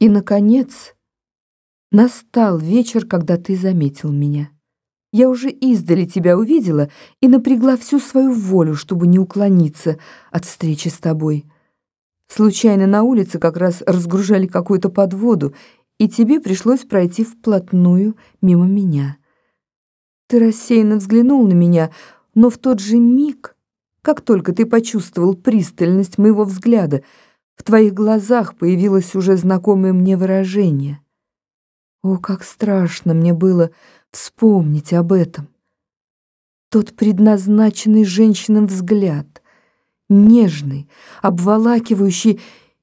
И, наконец, настал вечер, когда ты заметил меня. Я уже издали тебя увидела и напрягла всю свою волю, чтобы не уклониться от встречи с тобой. Случайно на улице как раз разгружали какую-то подводу, и тебе пришлось пройти вплотную мимо меня. Ты рассеянно взглянул на меня, но в тот же миг, как только ты почувствовал пристальность моего взгляда, в твоих глазах появилось уже знакомое мне выражение. О, как страшно мне было вспомнить об этом. Тот предназначенный женщинам взгляд, нежный, обволакивающий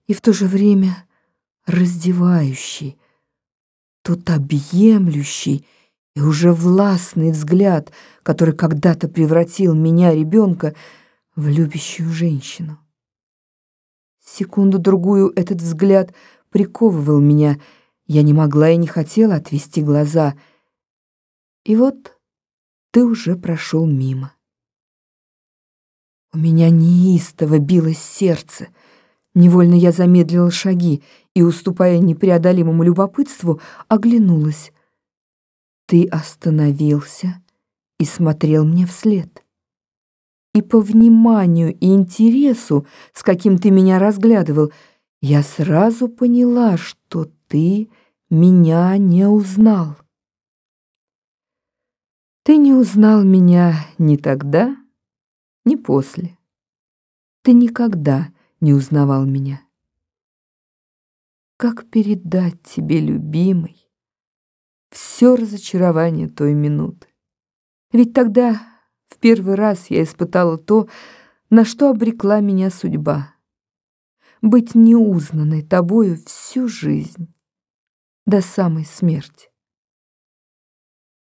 и в то же время раздевающий, тот объемлющий и уже властный взгляд, который когда-то превратил меня, ребенка, в любящую женщину. Секунду-другую этот взгляд приковывал меня. Я не могла и не хотела отвести глаза. И вот ты уже прошел мимо. У меня неистово билось сердце. Невольно я замедлила шаги и, уступая непреодолимому любопытству, оглянулась. Ты остановился и смотрел мне вслед. И по вниманию и интересу, с каким ты меня разглядывал, я сразу поняла, что ты меня не узнал. Ты не узнал меня ни тогда, ни после. Ты никогда не узнавал меня. Как передать тебе, любимый, все разочарование той минуты. Ведь тогда в первый раз я испытала то, на что обрекла меня судьба. Быть неузнанной тобою всю жизнь, до самой смерти.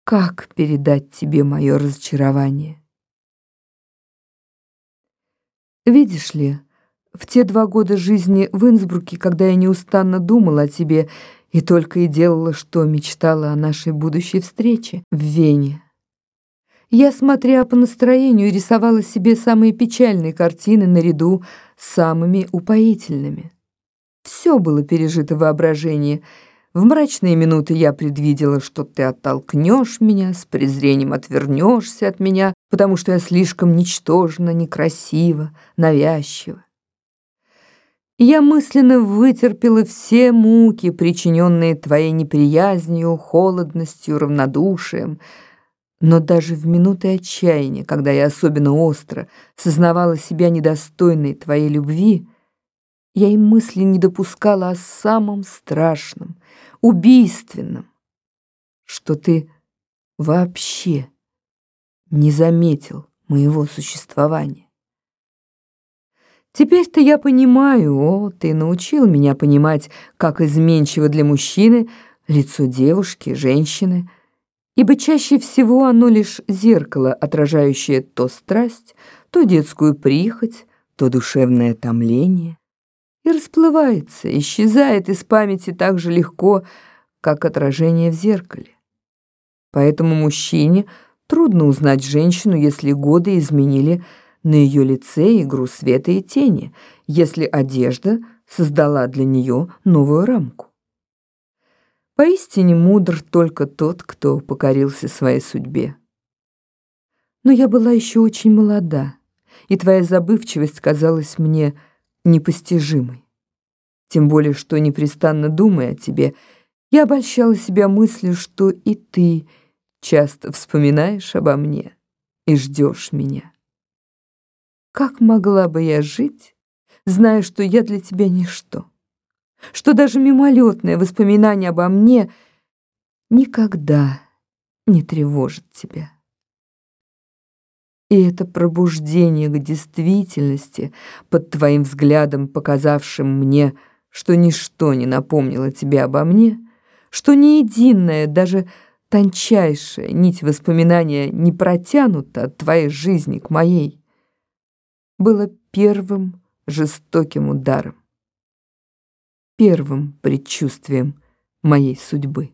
Как передать тебе мое разочарование? Видишь ли, в те два года жизни в Инсбруке, когда я неустанно думала о тебе и только и делала, что мечтала о нашей будущей встрече в Вене. Я, смотря по настроению, рисовала себе самые печальные картины наряду с самыми упоительными. Все было пережито в воображении. В мрачные минуты я предвидела, что ты оттолкнешь меня, с презрением отвернешься от меня, потому что я слишком ничтожна, некрасива, навязчива. Я мысленно вытерпела все муки, причиненные твоей неприязнью, холодностью, равнодушием. Но даже в минуты отчаяния, когда я особенно остро сознавала себя недостойной твоей любви, я и мысли не допускала о самом страшном, убийственном, что ты вообще не заметил моего существования. Теперь-то я понимаю, о, ты научил меня понимать, как изменчиво для мужчины лицо девушки, женщины, ибо чаще всего оно лишь зеркало, отражающее то страсть, то детскую прихоть, то душевное томление, и расплывается, исчезает из памяти так же легко, как отражение в зеркале. Поэтому мужчине трудно узнать женщину, если годы изменили на ее лице игру света и тени, если одежда создала для нее новую рамку. Поистине мудр только тот, кто покорился своей судьбе. Но я была еще очень молода, и твоя забывчивость казалась мне непостижимой. Тем более, что, непрестанно думая о тебе, я обольщала себя мыслью, что и ты часто вспоминаешь обо мне и ждешь меня. Как могла бы я жить, зная, что я для тебя ничто? Что даже мимолетное воспоминание обо мне никогда не тревожит тебя? И это пробуждение к действительности, под твоим взглядом показавшим мне, что ничто не напомнило тебе обо мне, что ни единая, даже тончайшая нить воспоминания не протянута от твоей жизни к моей, было первым жестоким ударом, первым предчувствием моей судьбы.